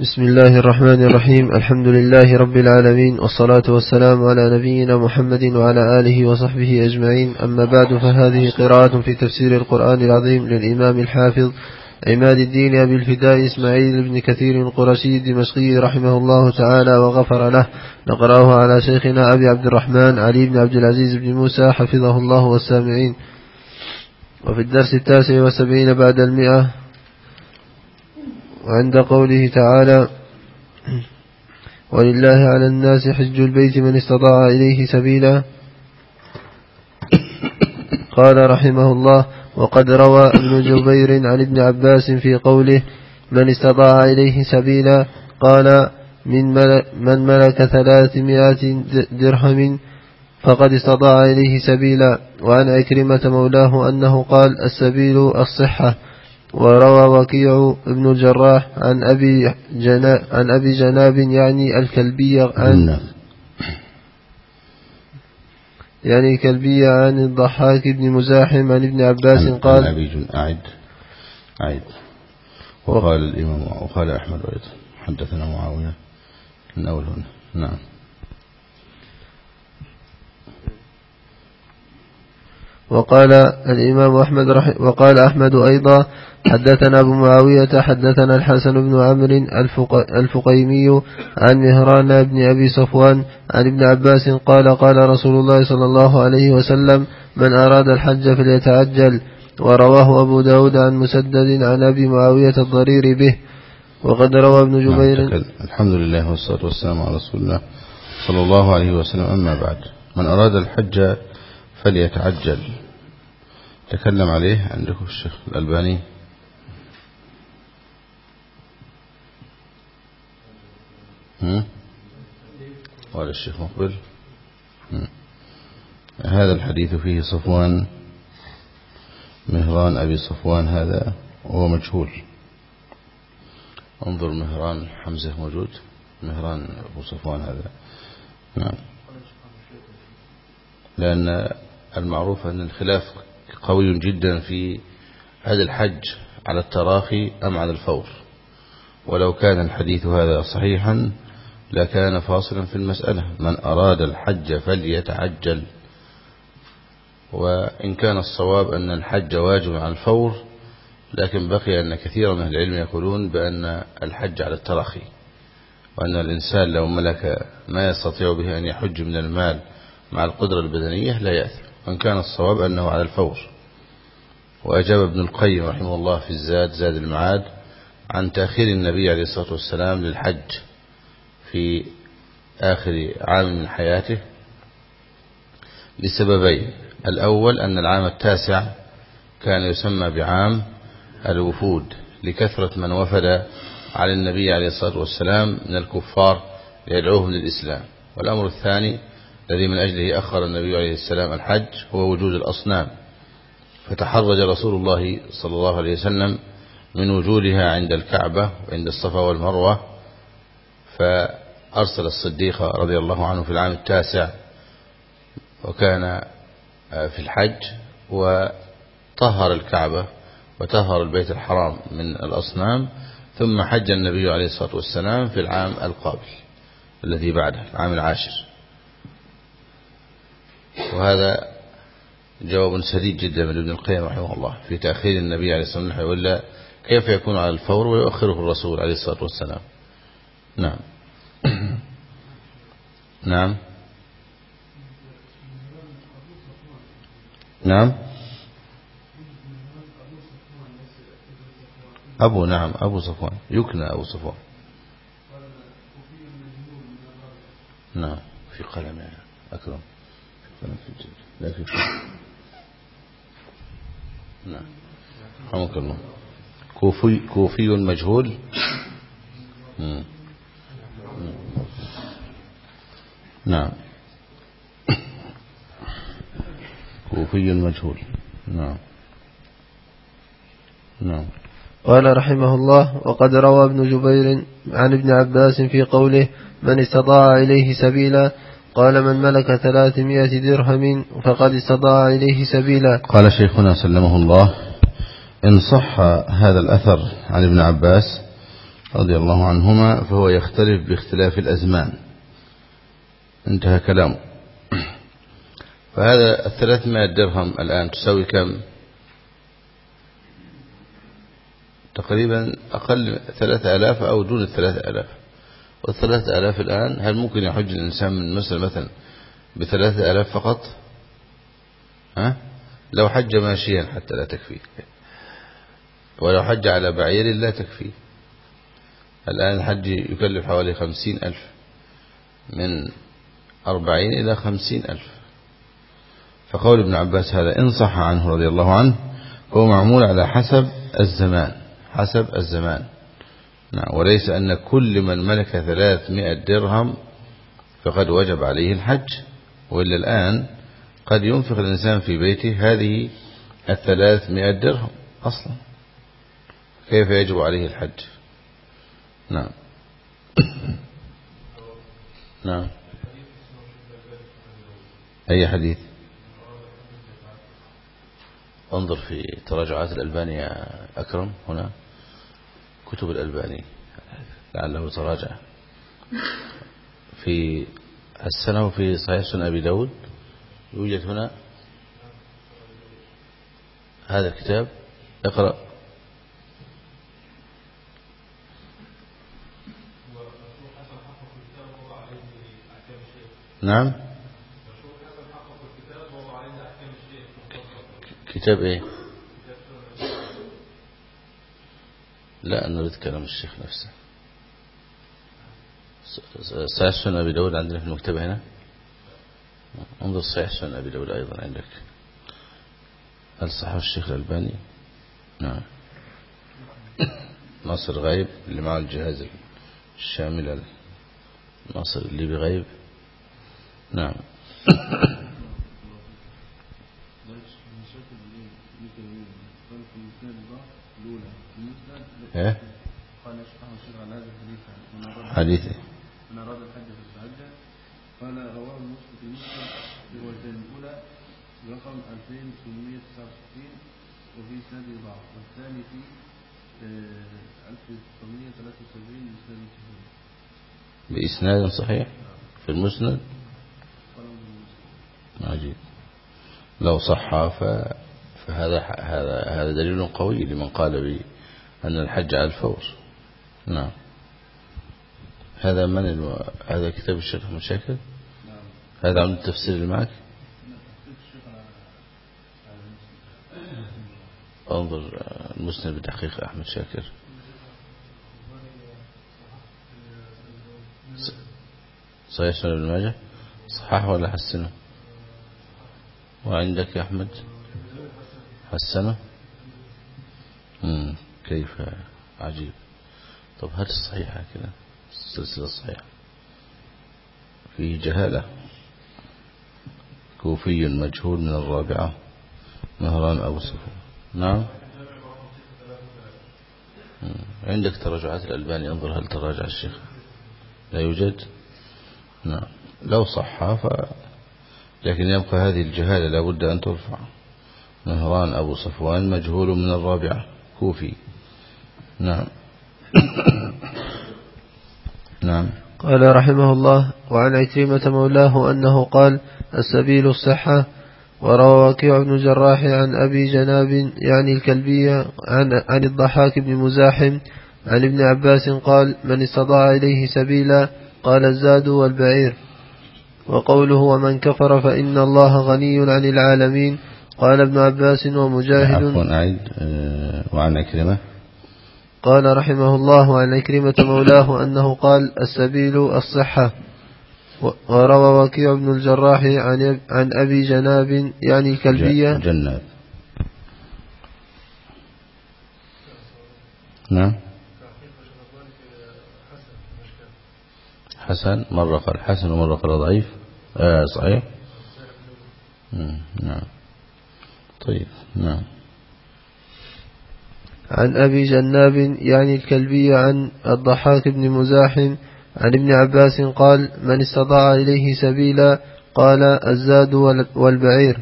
بسم الله الرحمن الرحيم. الحمد لله رب العالمين والصلاة والسلام على نبينا محمد وعلى آله وصحبه أجمعين. أما بعد فهذه قراءة في تفسير القرآن العظيم للإمام الحافظ عماد الدين أبي الفداء إسماعيل بن كثير القرشي الدمشقي رحمه الله تعالى وغفر له. نقرأه على شيخنا أبي عبد الرحمن علي بن عبد العزيز بن موسى حفظه الله والسامعين. وفي الدرس التاسع والسبعين بعد المئة وعند قوله تعالى ولله على الناس حج البيت من استطاع إليه سبيلا. قال رحمه الله وقد روى ابن جبير عن ابن عباس في قوله من استطاع إليه سبيلا. قال من ملك, من ملك ثلاثمائة درهم فقد استطاع إليه سبيلا. وعن عكرمة مولاه أنه قال السبيل الصحة. وروى وكيع ابن الجراح عن أبي, جنا عن أبي جناب يعني الكلبية عن نعم. يعني كلبية عن الضحاك بن مزاحم عن ابن عباس عن قال عن أبي جن أعد أعد وقال الإمام وقال أحمد أيضا. حدثنا معاوية من أول هنا. نعم. وقال الإمام أحمد وقال أحمد أيضا حدثنا أبو معاوية حدثنا الحسن بن عمرو الفق الفقيمي عن مهران بن أبي صفوان عن ابن عباس قال قال رسول الله صلى الله عليه وسلم من أراد الحج فليتعجل ورواه أبو داود عن مسدد عن أبي معاوية الضرير به وقد روى ابن جبير نعم. الحمد لله والصلاة والسلام على رسول الله صلى الله عليه وسلم أما بعد من أراد الحج فليتعجل. تكلم عليه عندكم الشيخ الألباني؟ قال الشيخ مقبل. هذا الحديث فيه صفوان. مهران أبي صفوان هذا وهو مجهول. انظر مهران حمزة موجود. مهران أبو صفوان هذا. نعم. لأن المعروف أن الخلاف قوي جدا في هذا الحج على التراخي أم على الفور. ولو كان الحديث هذا صحيحا لكان فاصلا في المسألة. من أراد الحج فليتعجل. وإن كان الصواب أن الحج واجب على الفور لكن بقي أن كثيرا من العلم يقولون بأن الحج على التراخي وأن الإنسان لو ملك ما يستطيع به أن يحج من المال مع القدرة البدنية لا يأثم وإن كان الصواب أنه على الفور. وأجاب ابن القيم رحمه الله في الزاد زاد المعاد عن تأخير النبي عليه الصلاة والسلام للحج في آخر عام من حياته لسببين. الأول أن العام التاسع كان يسمى بعام الوفود لكثرة من وفد على النبي عليه الصلاة والسلام من الكفار ليدعوهم للإسلام. والأمر الثاني الذي من أجله أخر النبي عليه السلام الحج هو وجود الأصنام. فتحرج رسول الله صلى الله عليه وسلم من وجودها عند الكعبة وعند الصفا والمروة. فأرسل الصديق رضي الله عنه في العام التاسع وكان في الحج وطهر الكعبة وطهر البيت الحرام من الأصنام. ثم حج النبي عليه الصلاة والسلام في العام القابل الذي بعده العام العاشر. وهذا جواب سديد جدا من ابن القيم رحمه الله في تأخير النبي عليه الصلاة والسلام. ولا كيف يكون على الفور ويؤخره الرسول عليه الصلاة والسلام؟ نعم. نعم. نعم. أبو نعم أبو صفوان. يكنى أبو صفوان. نعم في قلم يعني أكرم في قلم في الجيد لا في نعم. رحمك الله. كوفي, كوفي مجهول. مم. نعم. كوفي مجهول. نعم. نعم. قال رحمه الله وقد روى ابن جبير عن ابن عباس في قوله من استطاع إليه سبيلا قال من ملك ثلاثمائة درهم فقد استطاع إليه سبيلا. قال شيخنا سلمه الله إن صح هذا الأثر عن ابن عباس رضي الله عنهما فهو يختلف باختلاف الأزمان. انتهى كلامه. فهذا الثلاثمائة درهم الآن تساوي كم؟ تقريبا أقل ثلاثة ألاف أو دون الثلاثة ألاف. والثلاثة ألاف الآن هل ممكن يحج الإنسان من مصر مثلا بثلاثة ألاف فقط؟ ها؟ لو حج ماشيا حتى لا تكفي. ولو حج على بعير لا تكفي. الآن الحج يكلف حوالي خمسين ألف من أربعين إلى خمسين ألف. فقول ابن عباس هذا إن صح عنه رضي الله عنه هو معمول على حسب الزمان حسب الزمان. نعم وليس أن كل من ملك ثلاثمائة درهم فقد وجب عليه الحج وإلا الآن قد ينفق الإنسان في بيته هذه الثلاثمائة درهم أصلا. كيف يجب عليه الحج؟ نعم. نعم. أي حديث؟ انظر في تراجعات الألباني يا أكرم هنا. كتب الألباني لعله تراجع في السنة وفي صحيح سنة أبي داود يوجد هنا هذا الكتاب اقرأ. نعم. كتاب إيه؟ لا نريد كلام الشيخ نفسه. صحيح سنة أبي داود عندنا في المكتبة هنا؟ انظر صحيح سنة أبي داود أيضا عندك. هل صحه الشيخ الألباني؟ نعم. ناصر غايب اللي معه الجهاز الشامل ناصر اللي بغيب نعم. إيه؟ حديثه من أراد الحج فاستعجل قال رواه المسلم في مسلم بروايتين الأولى برقم 2869 وفي سند ضعف. والثاني في 1973 بإسناد صحيح. بإسناد صحيح؟ في المسند؟ عجيب. لو صح فهذا هذا هذا دليل قوي لمن قال بأن الحج على الفور. نعم. هذا من ألو... هذا كتاب الشيخ مشاكل نعم. هذا عن التفسير اللي معك؟ انظر المسند بتحقيق أحمد شاكر. صحيح سنة ابن ماجه؟ صحح ولا حسنة؟ وعندك يا أحمد؟ حسنه كيف عجيب. طب هل الصحيحة كده السلسلة الصحيحة. فيه جهالة. كوفي مجهول من الرابعة. مهران أبو صفو نعم؟ عندك تراجعات الألباني. انظر هل تراجع الشيخ. لا يوجد؟ نعم. لو صح ف لكن يبقى هذه الجهالة لابد أن ترفع. مهران أبو صفوان مجهول من الرابعة كوفي. نعم. نعم. قال رحمه الله وعن عكرمة مولاه أنه قال السبيل الصحة. وروى وكيع بن الجراح عن أبي جناب يعني الكلبية عن, عن الضحاك بن مزاحم عن ابن عباس قال من استطاع إليه سبيلا قال الزاد والبعير. وقوله ومن كفر فإن الله غني عن العالمين. قال ابن عباس ومجاهد. عفوا أعيد آه، وعن أكرمة. قال رحمه الله عن أكرمة مولاه أنه قال السبيل الصحة. وروى وكيع بن الجراح عن, عن أبي جناب يعني الكلبية جناب نعم. حسن مرة قال حسن ومرة قال ضعيف. آه صحيح؟ نعم. طيب نعم. عن أبي جناب يعني الكلبي عن الضحاك بن مزاحم عن ابن عباس قال من استطاع إليه سبيلا قال الزاد والبعير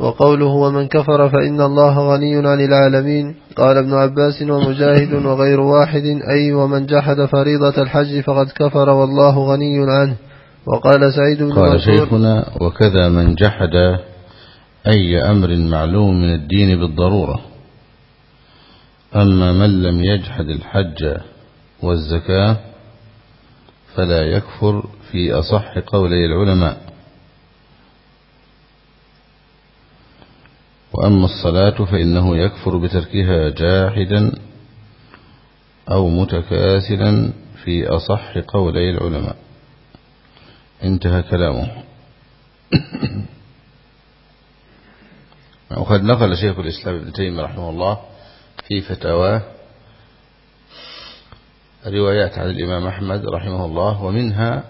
وقوله ومن كفر فإن الله غني عن العالمين قال ابن عباس ومجاهد وغير واحد أي ومن جحد فريضة الحج فقد كفر والله غني عنه وقال سعيد بن قال شيخنا وكذا من جحد أي أمر معلوم من الدين بالضرورة. أما من لم يجحد الحج والزكاة فلا يكفر في أصح قولي العلماء. وأما الصلاة فإنه يكفر بتركها جاحدا أو متكاسلا في أصح قولي العلماء. انتهى كلامه. وقد نقل شيخ الإسلام ابن تيمية رحمه الله في فتاواه روايات عن الإمام أحمد رحمه الله ومنها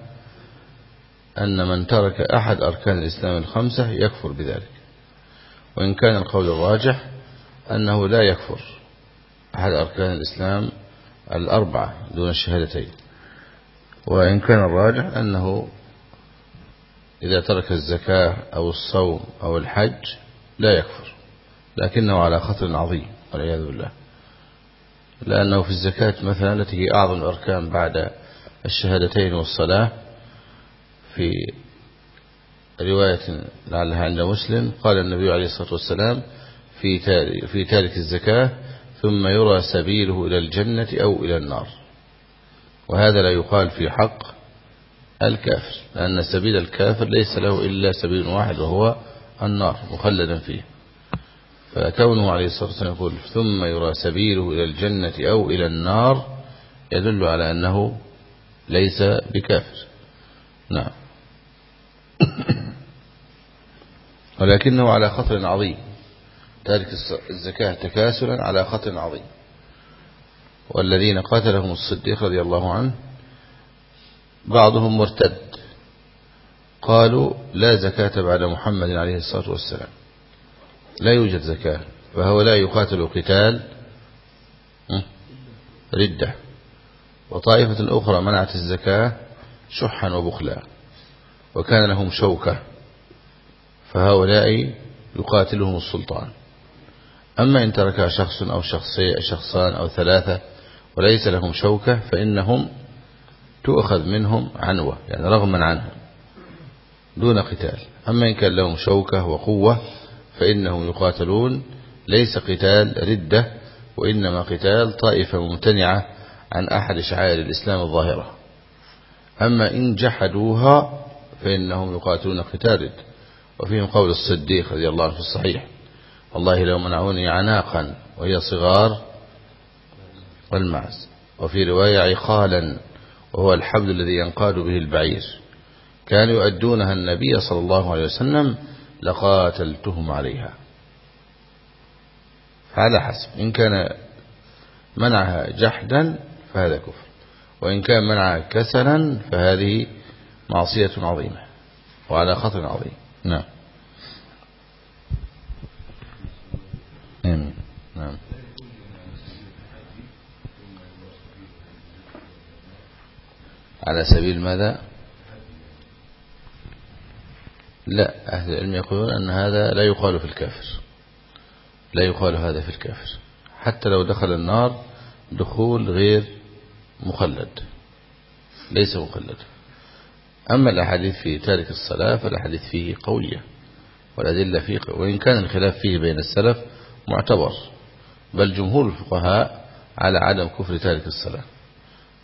أن من ترك أحد أركان الإسلام الخمسة يكفر بذلك. وإن كان القول الراجح أنه لا يكفر أحد أركان الإسلام الأربعة دون الشهادتين. وإن كان الراجح أنه إذا ترك الزكاة أو الصوم أو الحج لا يكفر لكنه على خطر عظيم والعياذ بالله. لأنه في الزكاة مثلا التي هي أعظم الأركان بعد الشهادتين والصلاة في رواية لعلها عند مسلم قال النبي عليه الصلاة والسلام في في تارك الزكاة ثم يرى سبيله إلى الجنة أو إلى النار. وهذا لا يقال في حق الكافر لأن سبيل الكافر ليس له إلا سبيل واحد وهو النار مخلدا فيه. فكونه عليه الصلاة والسلام يقول ثم يرى سبيله إلى الجنة أو إلى النار يدل على أنه ليس بكافر. نعم. ولكنه على خطر عظيم. تارك الزكاة تكاسلا على خطر عظيم. والذين قاتلهم الصديق رضي الله عنه بعضهم مرتد. قالوا لا زكاة بعد محمد عليه الصلاة والسلام. لا يوجد زكاة فهؤلاء يقاتل قتال ردة. وطائفة أخرى منعت الزكاة شحا وبخلا وكان لهم شوكة فهؤلاء يقاتلهم السلطان. أما إن ترك شخص أو شخصي شخصان أو ثلاثة وليس لهم شوكة فإنهم تؤخذ منهم عنوة يعني رغما عنهم. دون قتال. أما إن كان لهم شوكة وقوة فإنهم يقاتلون. ليس قتال ردة وإنما قتال طائفة ممتنعة عن أحد شعائر الإسلام الظاهرة. أما إن جحدوها فإنهم يقاتلون قتال ردة وفيهم قول الصديق رضي الله عنه في الصحيح. والله لو منعوني عناقا وهي صغار والمعز. وفي رواية عقالا وهو الحبل الذي ينقاد به البعير. كانوا يؤدونها النبي صلى الله عليه وسلم لقاتلتهم عليها. على حسب. إن كان منعها جحدا فهذا كفر. وإن كان منعها كسلا فهذه معصية عظيمة وعلى خطر عظيم. نعم. آمين. نعم. على سبيل ماذا؟ لا أهل العلم يقولون أن هذا لا يقال في الكافر. لا يقال هذا في الكافر. حتى لو دخل النار دخول غير مخلد ليس مخلد. أما الأحاديث في تارك الصلاة فالأحاديث فيه قوية والأدلة فيه وإن كان الخلاف فيه بين السلف معتبر. بل جمهور الفقهاء على عدم كفر تارك الصلاة.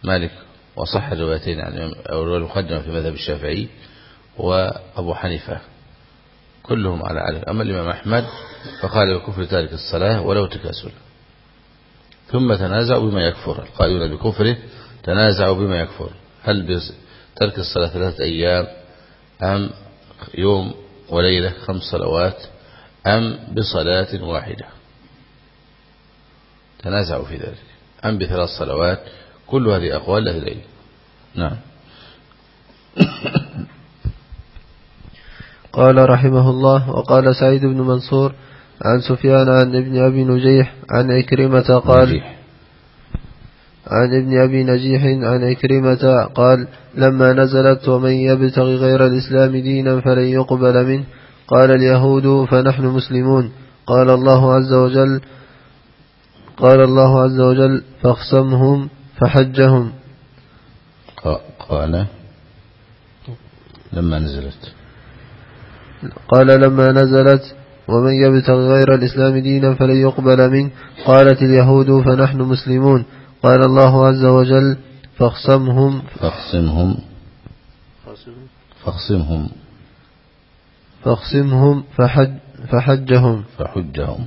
مالك وصح الروايتين عن أو المقدمة في مذهب الشافعي. وأبو حنيفة. كلهم على عدم أما الإمام أحمد فقال بكفر تارك الصلاة ولو تكاسل. ثم تنازعوا بما يكفر. القائلون بكفره تنازعوا بما يكفر. هل ترك الصلاة ثلاثة أيام أم يوم وليلة خمس صلوات أم بصلاة واحدة؟ تنازعوا في ذلك. أم بثلاث صلوات. كل هذه أقوال أهل العلم نعم. قال رحمه الله وقال سعيد بن منصور عن سفيان عن ابن أبي نجيح عن عكرمة قال عن ابن أبي نجيح عن عكرمة قال لما نزلت ومن يبتغي غير الإسلام دينا فلن يقبل منه. قال اليهود فنحن مسلمون. قال الله عز وجل قال الله عز وجل فاخصمهم فحجهم. قال لما نزلت. قال لما نزلت ومن يبتغي غير الإسلام دينا فلن يقبل منه. قالت اليهود فنحن مسلمون. قال الله عز وجل فاخصمهم. فاخصمهم. فاخصمهم. فاخصمهم فحج فحجهم. فحجهم.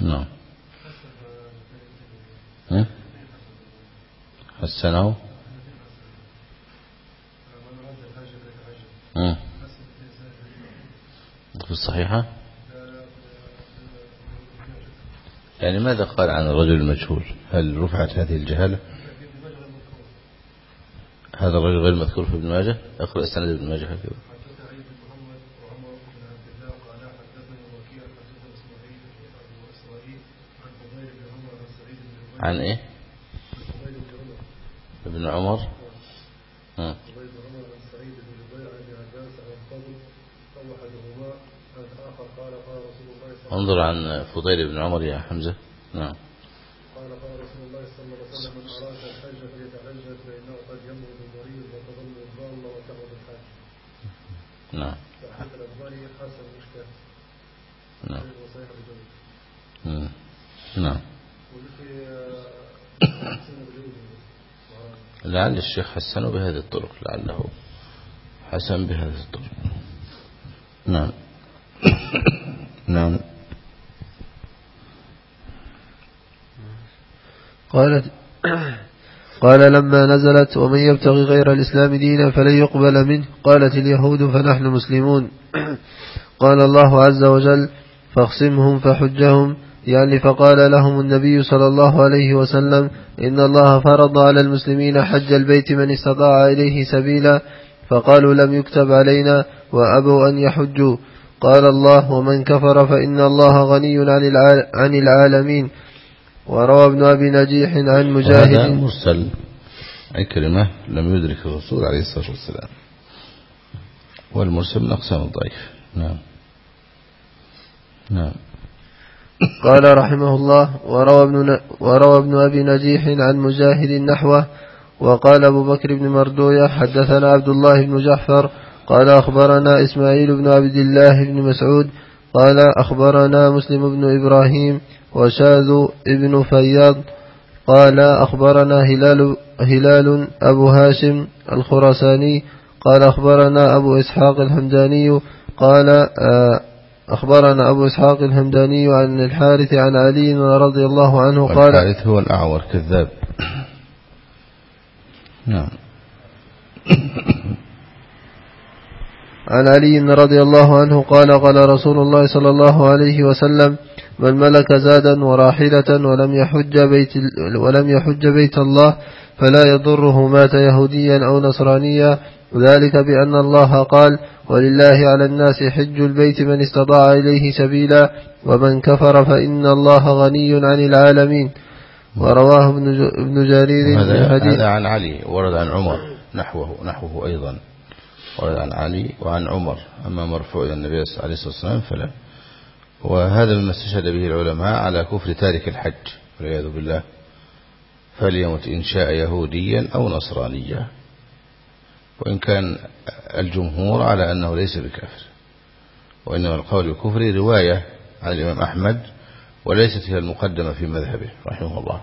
نعم. حسنه في الصحيحة يعني ماذا قال عن الرجل المجهول؟ هل رفعت هذه الجهالة؟ هذا الرجل غير مذكور في ابن ماجه؟ أقرأ السند ابن ماجه هكذا. عن إيه؟ ابن عمر. انظر عن فضيل بن عمر يا حمزة. نعم. قال قال رسول الله صلى الله عليه وسلم من أراد الحج فليتحجج فإنه قد يمرض المريض وتظل الضالة وتعود الحج نعم. فحديث الألباني حسن مشكل نعم. نعم. نعم لعل الشيخ حسنه بهذه الطرق لعله حسن بهذه الطرق. نعم نعم. قالت قال لما نزلت ومن يبتغي غير الإسلام دينا فلن يقبل منه. قالت اليهود فنحن مسلمون. قال الله عز وجل فاخصمهم فحجهم. يعني فقال لهم النبي صلى الله عليه وسلم إن الله فرض على المسلمين حج البيت من استطاع إليه سبيلا. فقالوا لم يكتب علينا وأبوا أن يحجوا. قال الله ومن كفر فإن الله غني عن العالمين. وروى ابن أبي نجيح عن مجاهد. هذا مرسل عكرمة لم يدرك الرسول عليه الصلاة والسلام. والمرسل من أقسام الضعيف. نعم. نعم. قال رحمه الله وروى ابن, وروى ابن أبي نجيح عن مجاهد نحوه وقال أبو بكر بن مردوية حدثنا عبد الله بن جعفر قال أخبرنا إسماعيل بن عبد الله بن مسعود قال أخبرنا مسلم بن إبراهيم وشاذ ابن فياض قال أخبرنا هلال, هلال أبو هاشم الخراساني قال أخبرنا أبو إسحاق الحمداني قال آه، أخبرنا أبو إسحاق الهمداني عن الحارث عن علي رضي الله عنه قال الحارث هو الأعور كذاب. نعم. عن علي رضي الله عنه قال قال رسول الله صلى الله عليه وسلم من ملك زادا وراحلة ولم يحج بيت ولم يحج بيت الله فلا يضره مات يهوديا أو نصرانيا. ذلك بأن الله قال ولله على الناس حج البيت من استطاع إليه سبيلا ومن كفر فإن الله غني عن العالمين. ورواه ابن جرير هذا, عن علي ورد عن عمر نحوه نحوه أيضا. ورد عن علي وعن عمر أما مرفوع النبي عليه الصلاة والسلام فلا. وهذا مما استشهد به العلماء على كفر تارك الحج والعياذ بالله فليمت إن شاء يهوديا أو نصرانيا وإن كان الجمهور على أنه ليس بكافر وإنما القول بالكفر رواية عن الإمام أحمد وليست هي المقدمة في مذهبه رحمه الله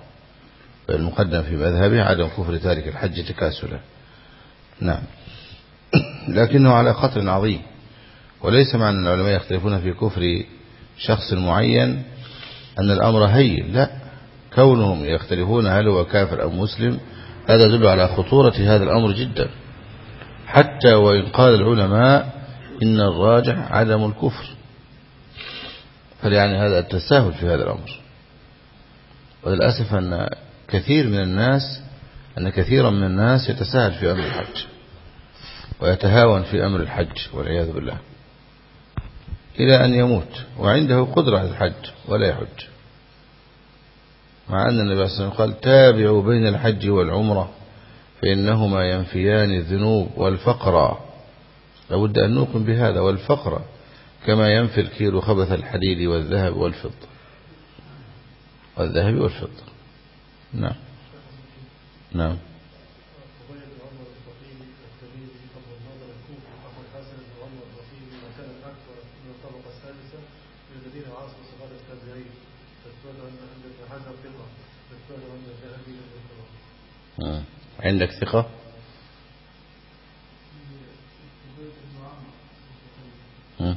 المقدم في مذهبه عدم كفر تارك الحج تكاسلا. نعم. لكنه على خطر عظيم وليس معنى العلماء يختلفون في كفر شخص معين أن الأمر هين. لا كونهم يختلفون هل هو كافر أو مسلم هذا يدل على خطورة هذا الأمر جدا. حتى وإن قال العلماء إن الراجح عدم الكفر. فليعني هذا التساهل في هذا الأمر. وللأسف أن كثير من الناس أن كثيرا من الناس يتساهل في أمر الحج ويتهاون في أمر الحج والعياذ بالله. إلى أن يموت وعنده قدرة على الحج ولا يحج. مع أن النبي صلى الله عليه وسلم قال تابعوا بين الحج والعمرة فإنهما ينفيان الذنوب والفقر. لابد أن نوقن بهذا والفقر كما ينفي الكيل خبث الحديد والذهب والفضة. والذهب والفضة. نعم. نعم. عندك ثقة؟ نعم.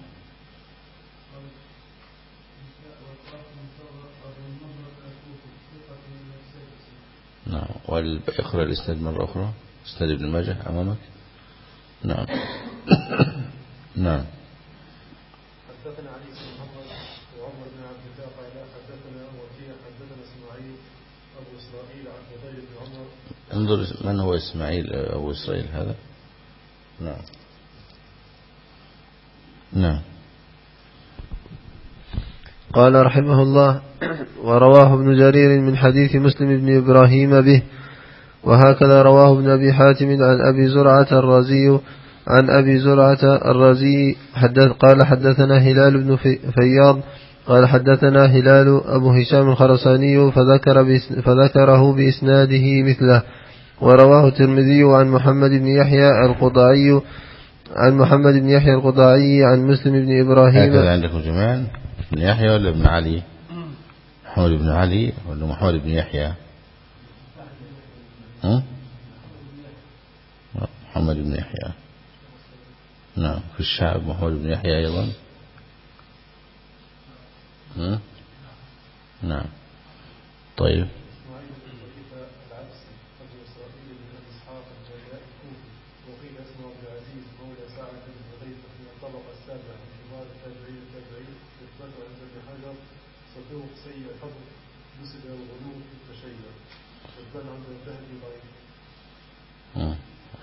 واقرأ الإسناد مرة أخرى؟ أستاذ ابن ماجه أمامك؟ نعم. نعم حدثنا علي بن محمد وعمر بن عبد الله قال حدثنا وكيع حدثنا اسماعيل أبو إسرائيل عن فضيل بن عمر انظر من هو إسماعيل أبو إسرائيل هذا. نعم. نعم. قال رحمه الله ورواه ابن جرير من حديث مسلم بن إبراهيم به وهكذا رواه ابن أبي حاتم عن أبي زرعة الرازي عن أبي زرعة الرازي حدث قال حدثنا هلال بن فياض قال حدثنا هلال أبو هشام الخرساني فذكر فذكره بإسناده مثله. ورواه الترمذي عن محمد بن يحيى القضاعي عن محمد بن يحيى القضاعي عن مسلم بن إبراهيم. هكذا عندكم جمال بن يحيى ولا ابن علي؟ محمد بن علي ولا محمد بن يحيى؟ محمد بن يحيى. نعم في الشعب محمد بن يحيى أيضا؟ نعم. طيب.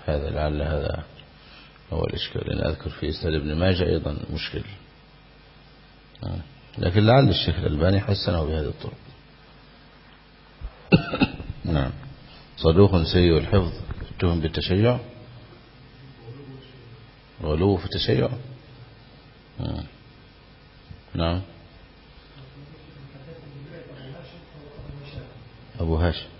هذا لعل هذا هو الإشكال. لأن أذكر في إسناد ابن ماجه أيضا مشكل. لكن لعل الشيخ الألباني حسنه بهذه الطرق. نعم. صدوق سيء الحفظ. اتهم بالتشيع؟ غلو في التشيع؟ نعم. أبو هاشم.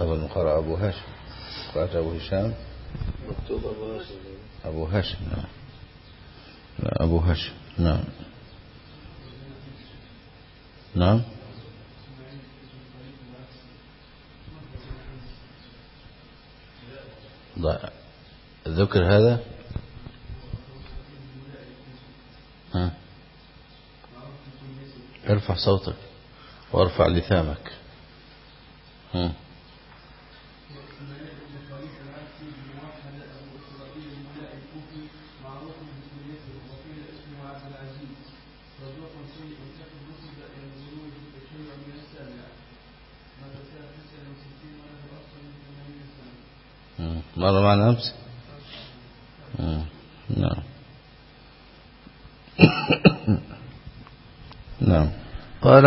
هذا المقرأ أبو هاشم. قرأت أبو هشام؟ مكتوب أبو هاشم أبو هاشم نعم. لا أبو هاشم نعم. نعم؟ ذكر هذا؟ ها؟ ارفع صوتك وارفع لثامك. ها مر معنا أمس نعم نعم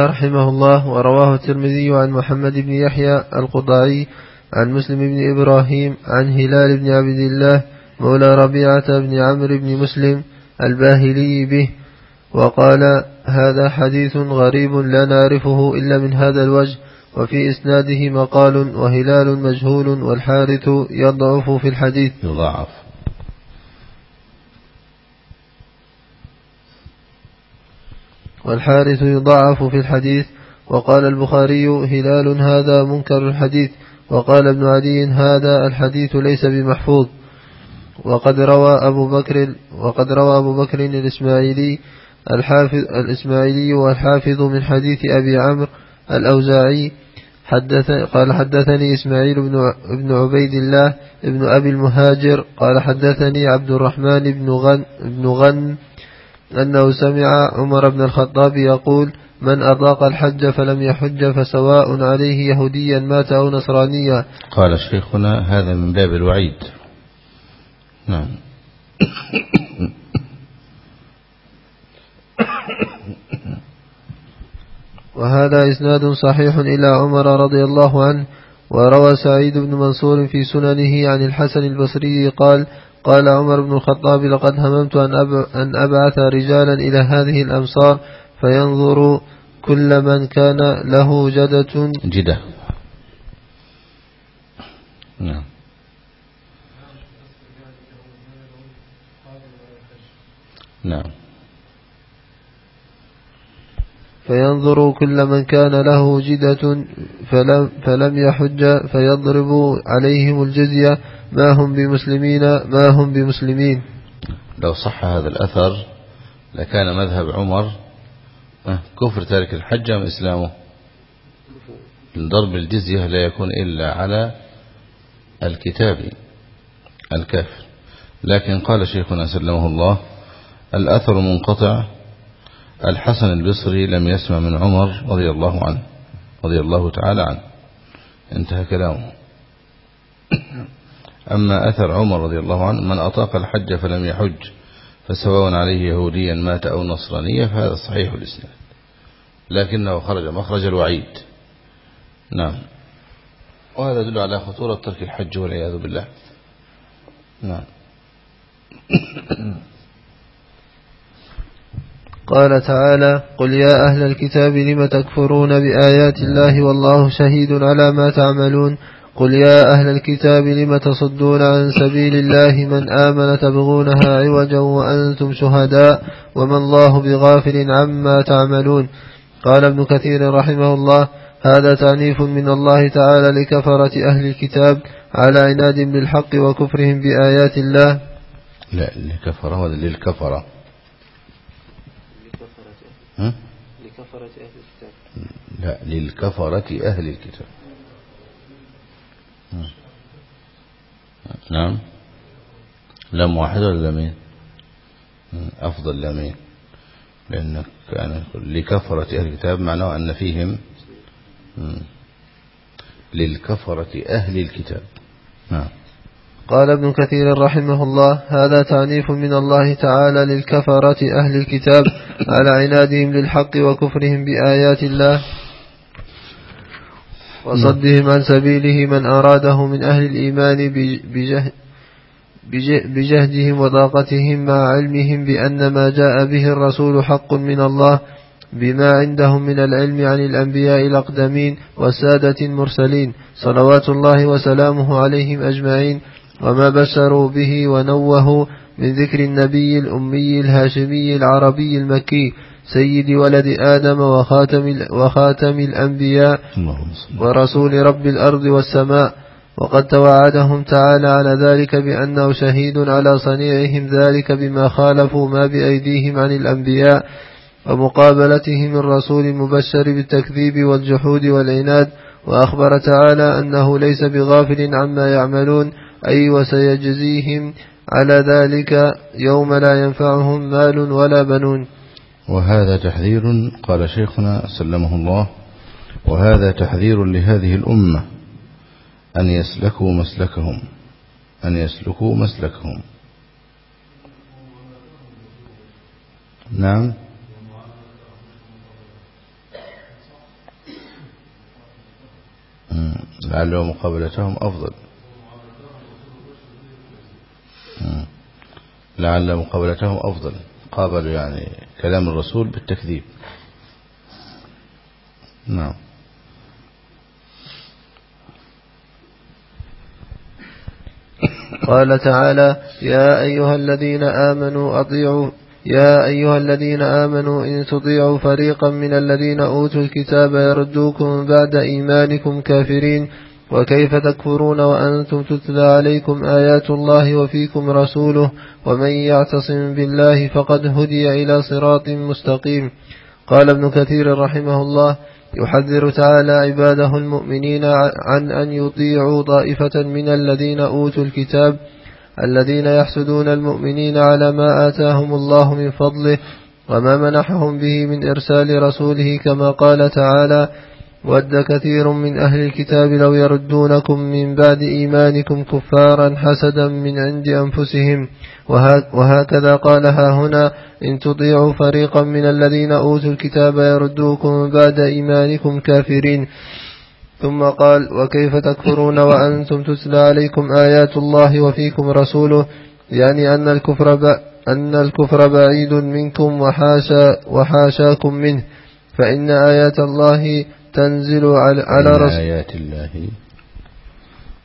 رحمه الله ورواه الترمذي عن محمد بن يحيى القضاعي عن مسلم بن إبراهيم عن هلال بن عبد الله مولى ربيعة بن عمرو بن مسلم الباهلي به. وقال هذا حديث غريب لا نعرفه إلا من هذا الوجه وفي إسناده مقال وهلال مجهول والحارث يضعف في الحديث. يضاعف والحارث يضعف في الحديث وقال البخاري هلال هذا منكر الحديث. وقال ابن عدي هذا الحديث ليس بمحفوظ. وقد روى أبو بكر وقد روى أبو بكر الإسماعيلي الحافظ الإسماعيلي والحافظ من حديث أبي عمرو الأوزاعي حدث قال حدثني إسماعيل بن ابن عبيد الله ابن أبي المهاجر قال حدثني عبد الرحمن بن غن, بن غن أنه سمع عمر بن الخطاب يقول من أطاق الحج فلم يحج فسواء عليه يهوديا مات أو نصرانيا. قال شيخنا هذا من باب الوعيد. نعم. وهذا إسناد صحيح إلى عمر رضي الله عنه وروى سعيد بن منصور في سننه عن الحسن البصري قال قال عمر بن الخطاب لقد هممت أن, أبعث رجالا إلى هذه الأمصار فينظروا كل من كان له جدة. جدة. نعم. نعم. فينظر كل من كان له جدة فلم, فلم يحج فيضرب عليهم الجزية ما هم بمسلمين ما هم بمسلمين. لو صح هذا الأثر لكان مذهب عمر كفر تارك الحج أم إسلامه؟ ضرب الجزية لا يكون إلا على الكتاب الكافر. لكن قال شيخنا سلمه الله الأثر منقطع الحسن البصري لم يسمع من عمر رضي الله عنه رضي الله تعالى عنه. انتهى كلامه. أما أثر عمر رضي الله عنه من أطاق الحج فلم يحج فسواء عليه يهوديا مات أو نصرانيا فهذا صحيح الإسلام لكنه خرج مخرج الوعيد. نعم. وهذا يدل على خطورة ترك الحج والعياذ بالله. نعم. قال تعالى قل يا أهل الكتاب لم تكفرون بآيات الله والله شهيد على ما تعملون قل يا أهل الكتاب لم تصدون عن سبيل الله من آمن تبغونها عوجا وأنتم شهداء وما الله بغافل عما تعملون قال ابن كثير رحمه الله هذا تعنيف من الله تعالى لكفرة أهل الكتاب على عناد بالحق وكفرهم بآيات الله لا لكفرة ولا للكفرة؟ لكفرة أهل الكتاب. لا للكفرة أهل الكتاب. نعم. لام واحدة ولا لامين أفضل لامين لأن كان لكفرة أهل الكتاب معناه أن فيهم للكفرة أهل الكتاب. نعم. قال ابن كثير رحمه الله هذا تعنيف من الله تعالى للكفرة أهل الكتاب على عنادهم للحق وكفرهم بآيات الله وصدهم عن سبيله من أراده من أهل الإيمان بجهد بجهدهم وضاقتهم مع علمهم بأن ما جاء به الرسول حق من الله بما عندهم من العلم عن الأنبياء الأقدمين والسادة المرسلين صلوات الله وسلامه عليهم أجمعين. وما بشروا به ونوهوا من ذكر النبي الأمي الهاشمي العربي المكي سيد ولد آدم وخاتم, وخاتم الأنبياء ورسول رب الأرض والسماء. وقد توعدهم تعالى على ذلك بأنه شهيد على صنيعهم ذلك بما خالفوا ما بأيديهم عن الأنبياء ومقابلتهم الرسول المبشر بالتكذيب والجحود والعناد. وأخبر تعالى أنه ليس بغافل عما يعملون. أي وسيجزيهم على ذلك يوم لا ينفعهم مال ولا بنون. وهذا تحذير قال شيخنا سلمه الله وهذا تحذير لهذه الأمة أن يسلكوا مسلكهم أن يسلكوا مسلكهم. نعم. لعل مقابلتهم أفضل. لعل مقابلتهم أفضل. قابلوا يعني كلام الرسول بالتكذيب. نعم. قال تعالى يا أيها الذين آمنوا أطيعوا يا أيها الذين آمنوا إن تطيعوا فريقا من الذين أوتوا الكتاب يردوكم بعد إيمانكم كافرين. وكيف تكفرون وأنتم تتلى عليكم آيات الله وفيكم رسوله ومن يعتصم بالله فقد هدي إلى صراط مستقيم. قال ابن كثير رحمه الله يحذر تعالى عباده المؤمنين عن أن يطيعوا طائفة من الذين أوتوا الكتاب الذين يحسدون المؤمنين على ما آتاهم الله من فضله وما منحهم به من إرسال رسوله كما قال تعالى ود كثير من أهل الكتاب لو يردونكم من بعد إيمانكم كفارا حسدا من عند أنفسهم وهكذا قالها هنا إن تطيعوا فريقا من الذين أوتوا الكتاب يردوكم بعد إيمانكم كافرين ثم قال وكيف تكفرون وأنتم تتلى عليكم آيات الله وفيكم رسوله يعني أن الكفر. أن الكفر بعيد منكم وحاشا وحاشاكم منه فإن آيات الله تنزل على, على رسول آيات الله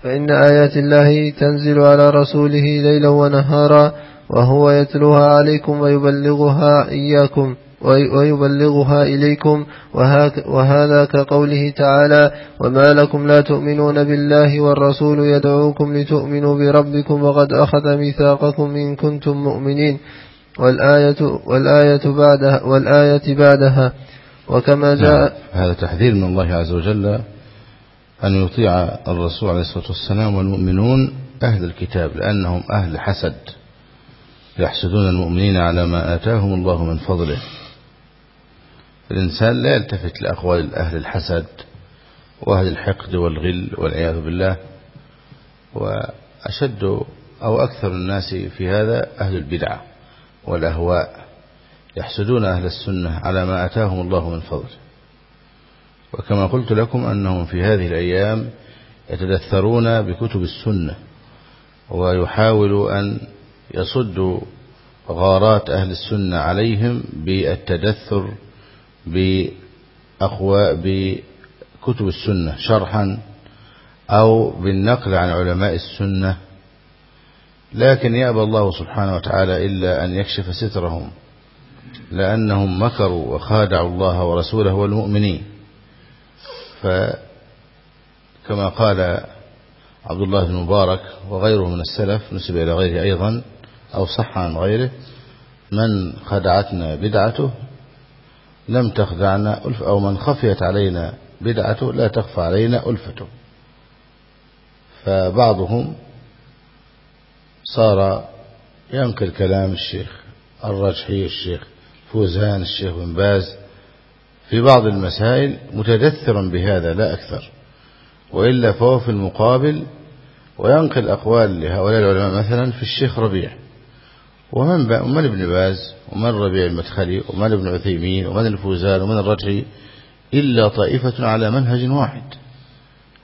فإن آيات الله تنزل على رسوله ليلا ونهارا وهو يتلوها عليكم ويبلغها إياكم ويبلغها إليكم وهذا كقوله تعالى وما لكم لا تؤمنون بالله والرسول يدعوكم لتؤمنوا بربكم وقد أخذ ميثاقكم إن كنتم مؤمنين والآية, والآية بعدها, والآية بعدها وكما جاء نعم. هذا تحذير من الله عز وجل أن يطيع الرسول عليه الصلاة والسلام والمؤمنون أهل الكتاب لأنهم أهل حسد يحسدون المؤمنين على ما آتاهم الله من فضله الإنسان لا يلتفت لأقوال أهل الحسد وأهل الحقد والغل والعياذ بالله وأشد أو أكثر الناس في هذا أهل البدعة والأهواء يحسدون أهل السنة على ما أتاهم الله من فضل. وكما قلت لكم أنهم في هذه الأيام يتدثرون بكتب السنة ويحاولوا أن يصدوا غارات أهل السنة عليهم بالتدثر بأقوى بكتب السنة شرحا أو بالنقل عن علماء السنة. لكن يأبى الله سبحانه وتعالى إلا أن يكشف سترهم. لأنهم مكروا وخادعوا الله ورسوله والمؤمنين. فكما قال عبد الله بن مبارك وغيره من السلف نسب إلى غيره أيضا أو صح عن غيره من خدعتنا بدعته لم تخدعنا ألف أو من خفيت علينا بدعته لا تخفى علينا ألفته. فبعضهم صار ينقل كلام الشيخ الرجحي الشيخ فوزان الشيخ بن باز في بعض المسائل متدثرا بهذا لا أكثر وإلا فهو في المقابل وينقل أقوال لهؤلاء العلماء مثلا في الشيخ ربيع. ومن, ومن ابن باز ومن ربيع المدخلي ومن ابن عثيمين ومن الفوزان ومن الرجعي إلا طائفة على منهج واحد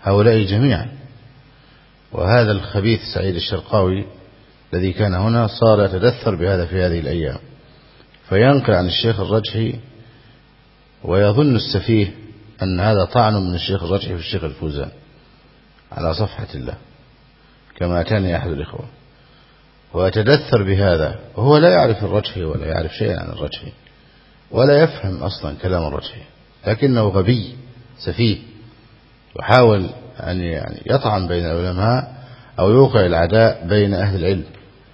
هؤلاء جميعا. وهذا الخبيث سعيد الشرقاوي الذي كان هنا صار يتدثر بهذا في هذه الأيام. فينقل عن الشيخ الرجحي ويظن السفيه أن هذا طعن من الشيخ الرجحي في الشيخ الفوزان على صفحة الله كما أتاني أحد الإخوة. ويتدثر بهذا وهو لا يعرف الرجحي ولا يعرف شيئا عن الرجحي ولا يفهم أصلا كلام الرجحي لكنه غبي سفيه يحاول أن يعني يطعن بين العلماء أو يوقع العداء بين أهل العلم.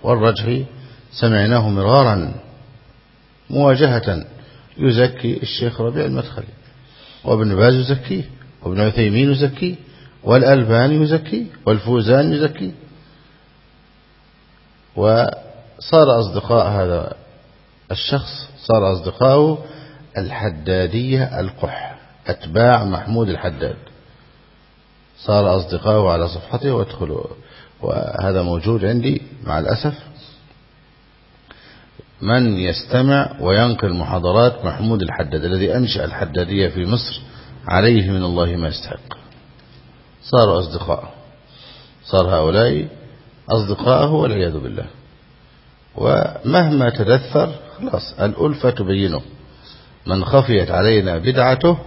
والرجحي سمعناه مرارا مواجهة. يزكي الشيخ ربيع المدخلي وابن باز يزكيه وابن عثيمين يزكيه والألباني يزكيه والفوزان يزكيه. وصار أصدقاء هذا الشخص صار أصدقاؤه الحدادية القح أتباع محمود الحداد. صار أصدقاؤه على صفحته وادخلوا وهذا موجود عندي مع الأسف. من يستمع وينقل محاضرات محمود الحداد الذي أنشأ الحدادية في مصر عليه من الله ما يستحق. صاروا أصدقاء صار هؤلاء أصدقاءه والعياذ بالله. ومهما تدثر خلاص الألفة تبينه. من خفيت علينا بدعته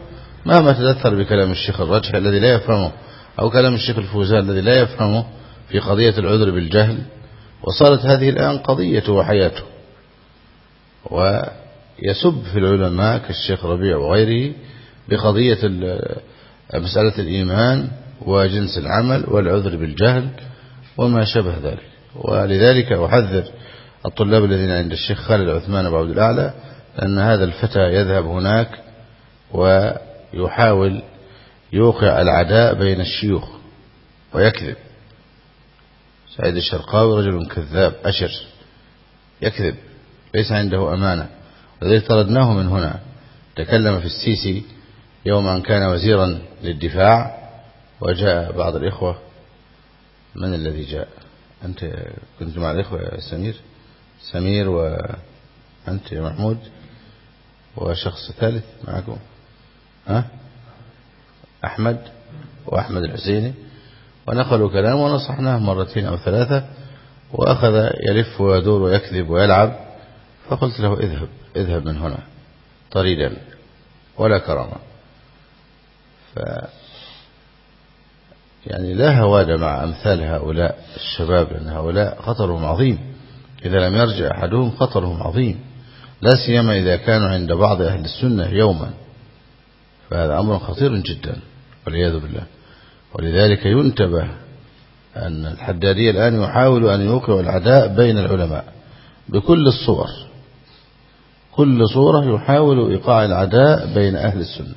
مهما تدثر بكلام الشيخ الرجح الذي لا يفهمه أو كلام الشيخ الفوزان الذي لا يفهمه في قضية العذر بالجهل وصارت هذه الآن قضية وحياته. ويسب في العلماء كالشيخ ربيع وغيره بقضية مسألة الإيمان وجنس العمل والعذر بالجهل وما شبه ذلك. ولذلك أحذر الطلاب الذين عند الشيخ خالد عثمان أبو عبد الأعلى أن هذا الفتى يذهب هناك ويحاول يوقع العداء بين الشيوخ ويكذب. سعيد الشرقاوي رجل كذاب أشر يكذب. ليس عنده أمانة. ولذلك طردناه من هنا. تكلم في السيسي يوم أن كان وزيرا للدفاع وجاء بعض الإخوة. من الذي جاء؟ أنت كنت مع الإخوة يا سمير؟ سمير وأنت يا محمود وشخص ثالث معكم. ها؟ أحمد وأحمد الحسيني. ونقلوا كلام ونصحناه مرتين أو ثلاثة وأخذ يلف ويدور ويكذب ويلعب. فقلت له اذهب اذهب من هنا طريدا ولا كرامة. ف يعني لا هواد مع أمثال هؤلاء الشباب لأن هؤلاء خطرهم عظيم. إذا لم يرجع أحدهم خطرهم عظيم. لا سيما إذا كانوا عند بعض أهل السنة يوما. فهذا أمر خطير جدا والعياذ بالله. ولذلك ينتبه أن الحدادية الآن يحاول أن يوقع العداء بين العلماء بكل الصور. كل صورة يحاول إيقاع العداء بين أهل السنة.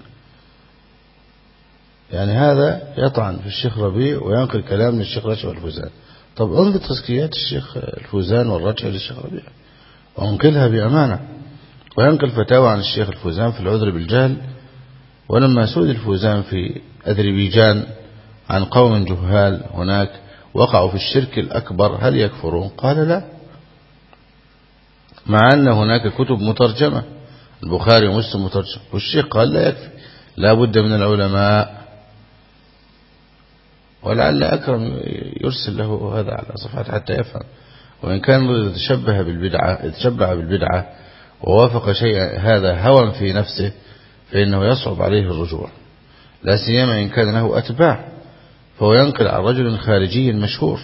يعني هذا يطعن في الشيخ ربيع وينقل كلام للشيخ رشا والفوزان طب انظر تزكيات الشيخ الفوزان والرشا للشيخ ربيع. وأنقلها بأمانة. وينقل فتاوى عن الشيخ الفوزان في العذر بالجهل. ولما سود الفوزان في أذربيجان عن قوم جهال هناك وقعوا في الشرك الأكبر هل يكفرون؟ قال لا. مع أن هناك كتب مترجمة. البخاري ومسلم مترجم والشيخ قال لا يكفي. لا بد من العلماء. ولعل أكرم يرسل له هذا على صفحات حتى يفهم. وإن كان يتشبه بالبدعة يتشبع بالبدعة ووافق شيء هذا هوى في نفسه فإنه يصعب عليه الرجوع. لا سيما إن كان له أتباع فهو ينقل عن رجل خارجي مشهور.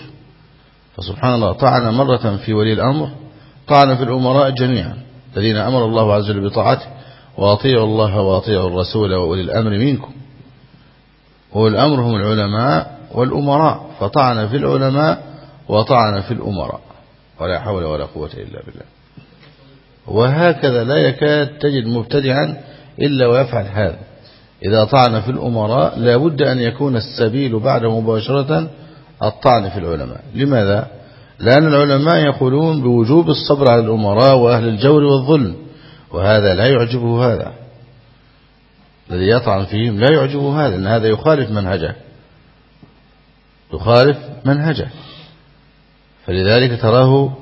فسبحان الله طعن مرة في ولي الأمر. طعن في الأمراء جميعا الذين أمر الله عز وجل بطاعته وأطيعوا الله وأطيعوا الرسول وأولي الأمر منكم. أولي الأمر هم العلماء والأمراء فطعن في العلماء وطعن في الأمراء ولا حول ولا قوة إلا بالله. وهكذا لا يكاد تجد مبتدعا إلا ويفعل هذا. إذا طعن في الأمراء لابد أن يكون السبيل بعد مباشرة الطعن في العلماء. لماذا؟ لأن العلماء يقولون بوجوب الصبر على الأمراء وأهل الجور والظلم وهذا لا يعجبه هذا. الذي يطعن فيهم لا يعجبه هذا لأن هذا يخالف منهجه. يخالف منهجه. فلذلك تراه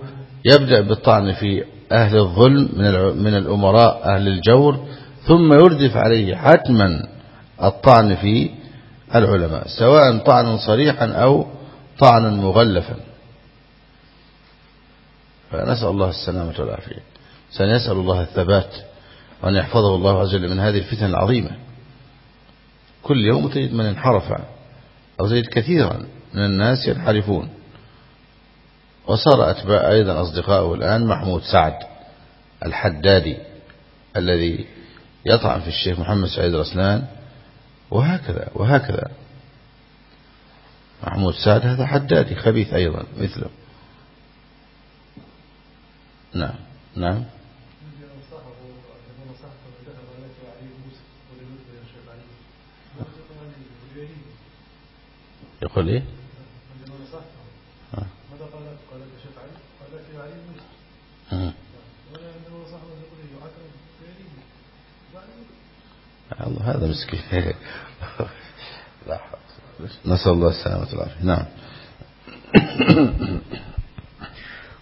يبدأ بالطعن في أهل الظلم من من الأمراء أهل الجور ثم يردف عليه حتما الطعن في العلماء سواء طعنا صريحا أو طعنا مغلفا. فنسأل الله السلامة والعافية. سنسأل الله الثبات وأن يحفظه الله عز وجل من هذه الفتن العظيمة. كل يوم تجد من انحرف أو تجد كثيرا من الناس ينحرفون. وصار أتباع أيضا أصدقائه الآن محمود سعد الحدادي الذي يطعن في الشيخ محمد سعيد رسلان وهكذا وهكذا. محمود سعد هذا حدادي خبيث أيضا مثله. نعم. نعم. يقول إيه؟ الله هذا مسكين. نسأل الله السلامة والعافية. نعم.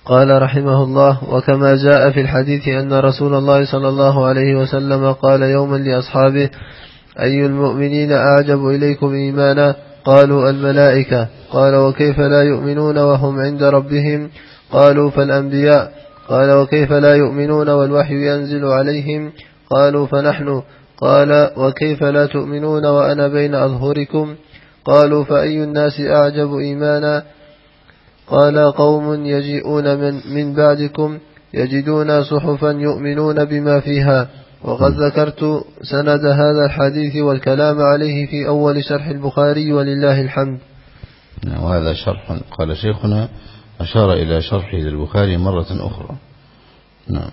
قال رحمه الله وكما جاء في الحديث أن رسول الله صلى الله عليه وسلم قال يوما لأصحابه أي المؤمنين أعجب إليكم إيمانا؟ قالوا الملائكة. قال وكيف لا يؤمنون وهم عند ربهم؟ قالوا فالأنبياء. قال وكيف لا يؤمنون والوحي ينزل عليهم؟ قالوا فنحن. قال وكيف لا تؤمنون وأنا بين أظهركم؟ قالوا فأي الناس أعجب إيمانا؟ قال قوم يجيئون من, من بعدكم يجدون صحفا يؤمنون بما فيها وقد ذكرت سند هذا الحديث والكلام عليه في أول شرح البخاري ولله الحمد. نعم، وهذا شرح قال شيخنا أشار إلى شرحه للبخاري مرة أخرى. نعم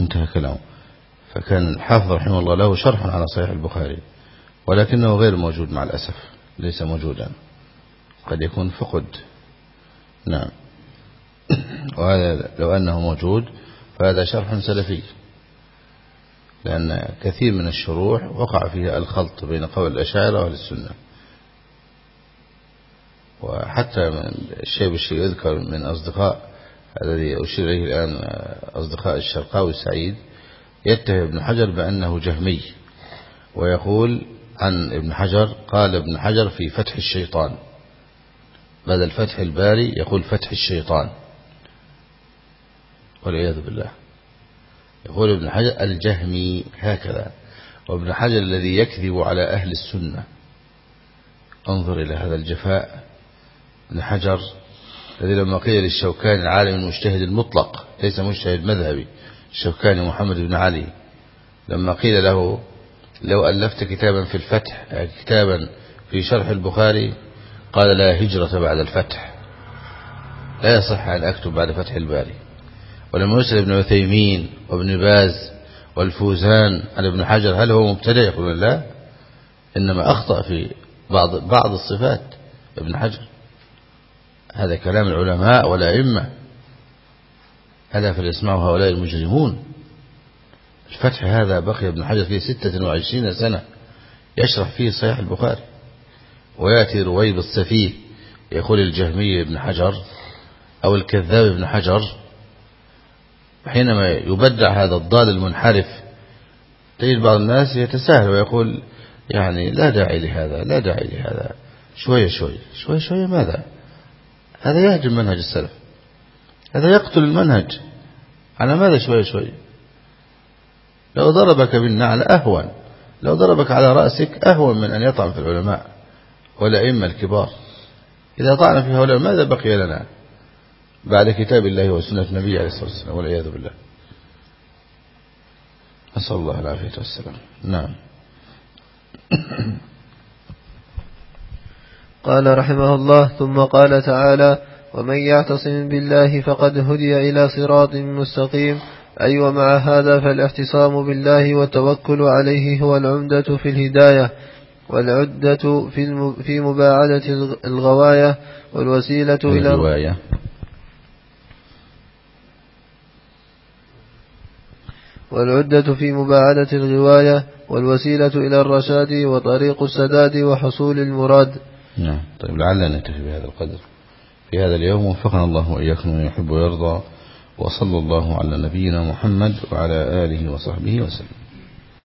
انتهى كلامه. فكان الحافظ رحمه الله له شرح على صحيح البخاري ولكنه غير موجود مع الأسف ليس موجودا. قد يكون فقد نعم. وهذا لو أنه موجود فهذا شرح سلفي. لأن كثير من الشروح وقع فيها الخلط بين قول الأشاعرة والسنة. وحتى الشيء الشيء يذكر من أصدقاء الذي أشير إليه الآن أصدقاء الشرقاوي السعيد يتهم ابن حجر بأنه جهمي. ويقول عن ابن حجر قال ابن حجر في فتح الشيطان. بدل فتح الباري يقول فتح الشيطان؟ والعياذ بالله. يقول ابن حجر الجهمي هكذا وابن حجر الذي يكذب على أهل السنة. انظر إلى هذا الجفاء. ابن حجر الذي لما قيل للشوكاني العالم المجتهد المطلق ليس مجتهد مذهبي الشوكاني محمد بن علي لما قيل له لو ألفت كتابا في الفتح كتابا في شرح البخاري قال لا هجرة بعد الفتح. لا يصح أن أكتب بعد فتح الباري. ولما يسأل ابن عثيمين وابن باز والفوزان على ابن حجر هل هو مبتدع؟ يقول لا إنما أخطأ في بعض بعض الصفات ابن حجر. هذا كلام العلماء والأئمة. ألا فليسمعوا هؤلاء المجرمون. الفتح هذا بقي ابن حجر فيه ستة وعشرين سنة يشرح فيه صحيح البخاري. ويأتي رويب السفيه يقول الجهمي ابن حجر أو الكذاب ابن حجر حينما يبدع هذا الضال المنحرف تجد بعض الناس يتساهل ويقول يعني لا داعي لهذا لا داعي لهذا شوية شوية شوية شوية ماذا؟ هذا يهجم منهج السلف هذا يقتل المنهج على ماذا شوية شوية؟ لو ضربك بالنعل أهون لو ضربك على رأسك أهون من أن يطعن في العلماء. والأئمة الكبار. إذا طعن في هؤلاء ماذا بقي لنا بعد كتاب الله وسنة النبي عليه الصلاة والسلام؟ والعياذ بالله. نسأل الله العافية والسلام. نعم. قال رحمه الله ثم قال تعالى ومن يعتصم بالله فقد هدي إلى صراط مستقيم. أي أيوة ومع هذا فالاعتصام بالله والتوكل عليه هو العمدة في الهداية. والعدة في في مباعدة الغواية والوسيلة إلى الغواية. والعدة في مباعدة الغواية والوسيلة إلى الرشاد وطريق السداد وحصول المراد. نعم. طيب لعلنا نكتفي بهذا القدر. في هذا اليوم وفقنا الله وإياكم من يحب ويرضى وصلى الله على نبينا محمد وعلى آله وصحبه وسلم.